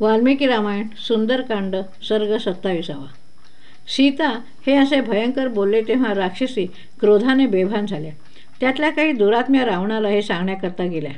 वाल्मिकी रामायण सुंदरकांड सर्ग सत्तावीसावा. सीता हे असे भयंकर बोलले तेव्हा राक्षसी क्रोधाने बेभान झाल्या. त्यातल्या काही दुरात्म्या रावणाला हे सांगण्याकरता गेल्या.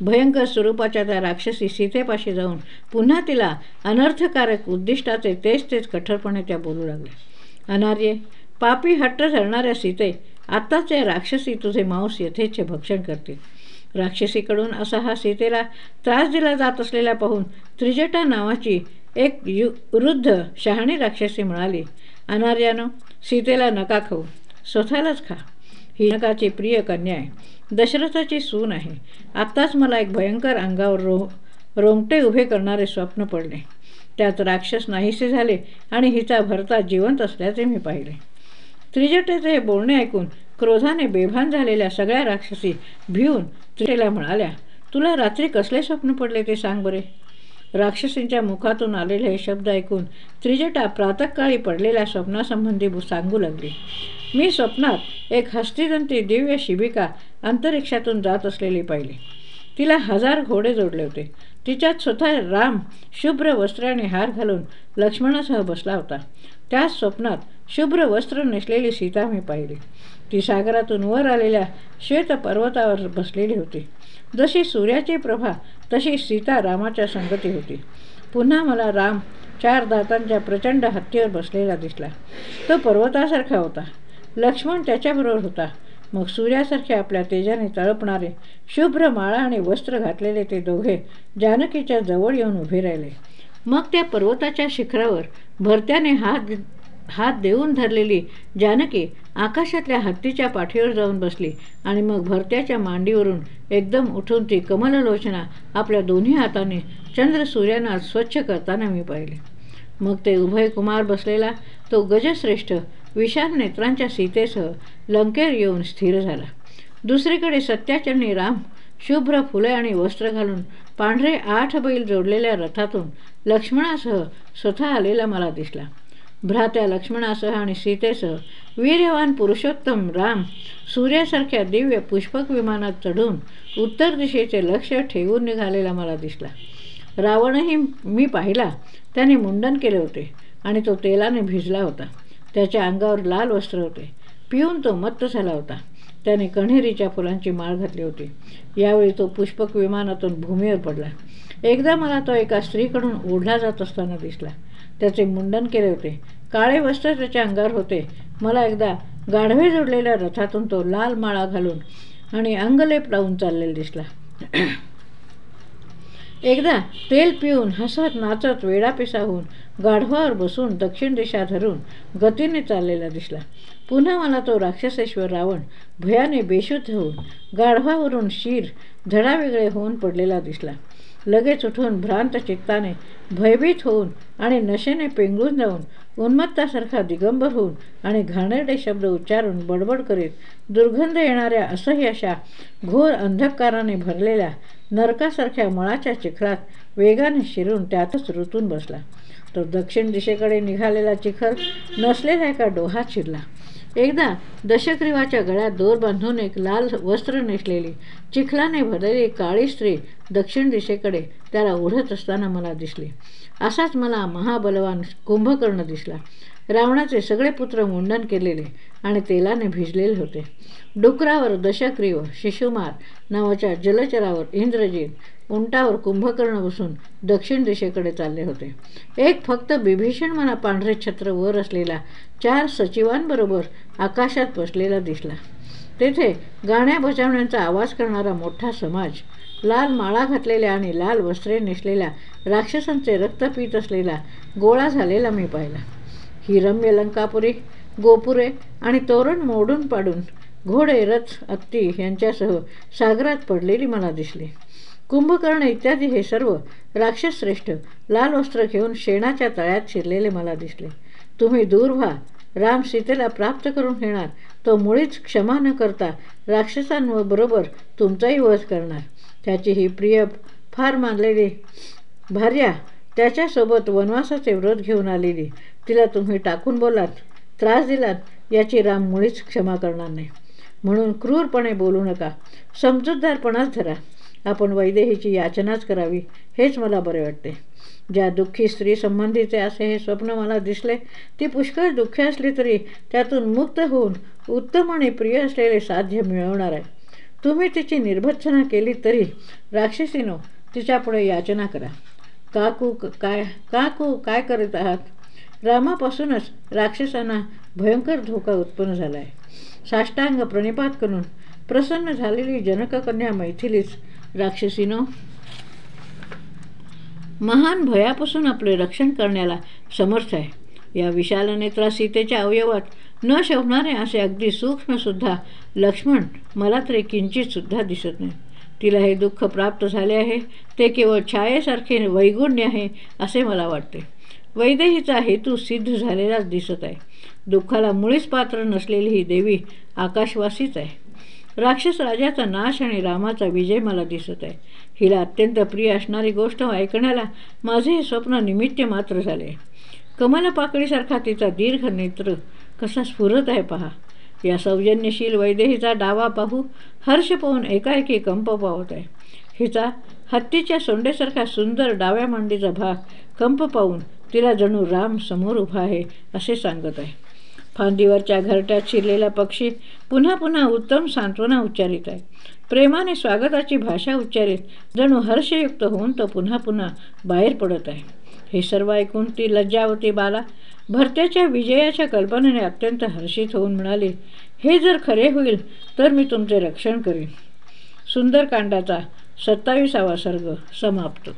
भयंकर स्वरूपाच्या त्या राक्षसी सीतेपाशी जाऊन पुन्हा तिला अनर्थकारक उद्दिष्टाचे तेच तेच कठोरपणे त्या बोलू लागल्या. अनार्ये पापी हट्ट धरणाऱ्या सीते आत्ताचे राक्षसी तुझे मांस यथेच्छ भक्षण करतील. राक्षसीकडून असा हा सीतेला त्रास दिला जात असलेला पाहून त्रिजटा नावाची एक यु वृद्ध शहाणी राक्षसी म्हणाली अनार्यानं सीतेला नका खाऊ स्वतःलाच खा. ही नकाची प्रिय कन्या आहे. दशरथाची सून आहे. आत्ताच मला एक भयंकर अंगावर रो रोंगटे उभे करणारे स्वप्न पडले. त्यात राक्षस नाहीसे झाले आणि हिचा भरता जिवंत असल्याचे मी पाहिले. त्रिजटेचे हे बोलणे ऐकून क्रोधाने बेभान झालेल्या सगळ्या राक्षसी भिवून त्रिजेला म्हणाल्या तुला रात्री कसले स्वप्न पडले ते सांग बरे. राक्षसींच्या मुखातून आलेले हे शब्द ऐकून त्रिजटा प्रातकाळी पडलेल्या स्वप्नासंबंधी सांगू लागली मी स्वप्नात एक हस्तिदंती दिव्य शिबिका अंतरिक्षातून जात असलेली पाहिली. तिला हजार घोडे जोडले होते. तिच्यात स्वतः राम शुभ्र वस्त्राने हार घालून लक्ष्मणासह बसला होता. त्याच स्वप्नात शुभ्र वस्त्र नेसलेली सीता मी पाहिली. ती सागरातून वर आलेल्या श्वेत पर्वतावर बसलेली होती. जशी सूर्याची प्रभा तशी सीता रामाच्या संगती होती. पुन्हा मला राम चार दातांच्या प्रचंड हत्तीवर बसलेला दिसला. तो पर्वतासारखा होता. लक्ष्मण त्याच्याबरोबर होता. मग सूर्यासारखे आपल्या तेजाने तळपणारे शुभ्र माळा आणि वस्त्र घातलेले ते दोघे जानकीच्या जवळ येऊन उभे राहिले. मग त्या पर्वताच्या शिखरावर भरत्याने हात हात देऊन धरलेली जानकी आकाशातल्या हत्तीच्या पाठीवर जाऊन बसली आणि मग भरत्याच्या मांडीवरून एकदम उठून ती कमललोचना आपल्या दोन्ही हाताने चंद्र सूर्यांना स्वच्छ करताना मी पाहिले. मग ते उभय कुमार बसलेला तो गजश्रेष्ठ विशाल नेत्रांच्या सीतेसह लंकेर येऊन स्थिर झाला. दुसरीकडे सत्याचरणी राम शुभ्र फुले आणि वस्त्र घालून पांढरे आठ बैल जोडलेल्या रथातून लक्ष्मणासह स्वतः आलेला मला दिसला. भ्रात्या लक्ष्मणासह आणि सीतेसह वीर्यवान पुरुषोत्तम राम सूर्यासारख्या दिव्य पुष्पक विमानात चढून उत्तर दिशेचे लक्ष ठेवून निघालेला मला दिसला. रावणही मी पाहिला. त्याने मुंडन केले होते आणि तो तेलाने भिजला होता. त्याच्या अंगावर लाल वस्त्र होते. पिऊन तो मत्त झाला होता. त्याने कण्हेरीच्या फुलांची माळ घातली होती. यावेळी तो पुष्पक विमानातून भूमीवर पडला. एकदा मला तो एका स्त्रीकडून ओढला जात असताना दिसला. त्याचे मुंडन केले होते. काळे वस्त्र त्याच्या अंगावर होते. मला एकदा गाढवे जोडलेल्या रथातून तो लाल माळा घालून आणि अंगलेप लावून चाललेला दिसला. एकदा तेल पिऊन हसत नाचत वेडापिसा होऊन गाढवावर बसून दक्षिण दिशा धरून गतीने चाललेला दिसला. पुन्हा मला तो राक्षसेश्वर रावण भयाने बेशुद्ध होऊन गाढवावरून शिर धडावेगळे होऊन पडलेला दिसला. लगेच उठून भ्रांत चित्ताने भयभीत होऊन आणि नशेने पेंगून जाऊन उन्मत्तासारखा दिगंबर होऊन आणि घाणेरडे शब्द उच्चारून बडबड करीत दुर्गंध येणाऱ्या असह्य अशा घोर अंधकाराने भरलेल्या नरकासारख्या मळाच्या चिखलात वेगाने शिरून त्यातच रुतून बसला. तो दक्षिण दिशेकडे निघालेला चिखल नसलेला एका डोहात शिरला. एकदा दशग्रीवाच्या गळ्यात दोर बांधून एक लाल वस्त्र नेसलेली चिखलाने भरलेली काळी स्त्री दक्षिण दिशेकडे त्याला ओढत असताना मला दिसली. असाच मला महाबलवान कुंभकर्ण दिसला. रावणाचे सगळे पुत्र मुंडन केलेले आणि तेलाने भिजलेले होते. डुकरावर दशग्रीव शिशुमार नावाच्या जलचरावर इंद्रजीत उंटावर कुंभकर्ण बसून दक्षिण दिशेकडे चालले होते. एक फक्त बिभीषण म्हणा पांढरे छत्र वर असलेला चार सचिवांबरोबर आकाशात बसलेला दिसला. तेथे गाण्या बजावण्यांचा आवाज करणारा मोठा समाज लाल माळा घातलेल्या आणि लाल वस्त्रे नेसलेल्या राक्षसांचे रक्त पीत असलेला गोळा झालेला मी पाहिला. ही रम्य लंकापुरी गोपुरे आणि तोरण मोडून पाडून घोडे रथ हत्ती यांच्यासह सागरात पडलेली मला दिसली. कुंभकर्ण इत्यादी हे सर्व राक्षसश्रेष्ठ लाल वस्त्र घेऊन शेणाच्या तळ्यात शिरलेले मला दिसले. तुम्ही दूर व्हा. राम सीतेला प्राप्त करून घेणार. तो मुळीच क्षमा न करता राक्षसांबरोबर तुमचाही वध करणार. त्याची ही प्रिय फार मानलेली भार्या त्याच्यासोबत वनवासाचे व्रत घेऊन आलेली तिला तुम्ही टाकून बोलात त्रास दिलात याची राम मुळीच क्षमा करणार नाही. म्हणून क्रूरपणे बोलू नका. समजूतदारपणाच धरा. आपण वैदेहीची याचनाच करावी हेच मला बरे वाटते. ज्या दुःखी स्त्री संबंधीचे असे हे स्वप्न मला दिसले ती पुष्कळ दुःखी असली तरी त्यातून मुक्त होऊन उत्तम आणि प्रिय असलेले साध्य मिळवणार आहे. तुम्ही तिची निर्भत्सना केली तरी राक्षसीनो तिच्यापुढे याचना करा. काकू काय काकू काय करत आहात? रामापासूनच राक्षसांना भयंकर धोका उत्पन्न झाला आहे साष्टांग प्रणिपात करून प्रसन्न झालेली जनककन्या मैथिलीच राक्षसीनो महान भयापासून आपले रक्षण करण्याला समर्थ आहे. या विशाल नेत्रा सीतेच्या अवयवात न शोभणारे असे अगदी सूक्ष्मसुद्धा लक्ष्मण मला तरी किंचितसुद्धा दिसत नाही. तिला हे दुःख प्राप्त झाले आहे ते केवळ छायेसारखे वैगुण्य आहे असे मला वाटते. वैदेहीचा हेतू सिद्ध झालेलाच दिसत आहे. दुःखाला मुळीच पात्र नसलेली ही देवी आकाशवासीच आहे. राक्षस राजाचा नाश आणि रामाचा विजय मला दिसत आहे. हिला अत्यंत प्रिय असणारी गोष्ट ऐकण्याला माझे हे स्वप्न निमित्त मात्र झाले. कमलपाकळीसारखा तिचा दीर्घ नेत्र कसा स्फुरत आहे पहा. या सौजन्यशील वैदेहीचा डावा पाहू हर्ष पाहून एकाएकी कंप पावत आहे. हिचा हत्तीच्या सोंडेसारखा सुंदर डाव्या मांडीचा भाग कंप पाहून तिला जणू राम समोर उभा आहे असे सांगत आहे. फांदीवरच्या घरट्यात शिरलेला पक्षी पुन्हा पुन्हा उत्तम सांत्वना उच्चारित आहे. प्रेमाने स्वागताची भाषा उच्चारित जणू हर्षयुक्त होऊन तो पुन्हा पुन्हा बाहेर पडत आहे. हे सर्व ऐकून ती लज्जावती बाला भरत्याच्या विजयाच्या कल्पनेने अत्यंत हर्षित होऊन म्हणाली हे जर खरे होईल तर मी तुमचे रक्षण करीन. सुंदरकांडाचा सत्तावीसावा सर्ग समाप्त.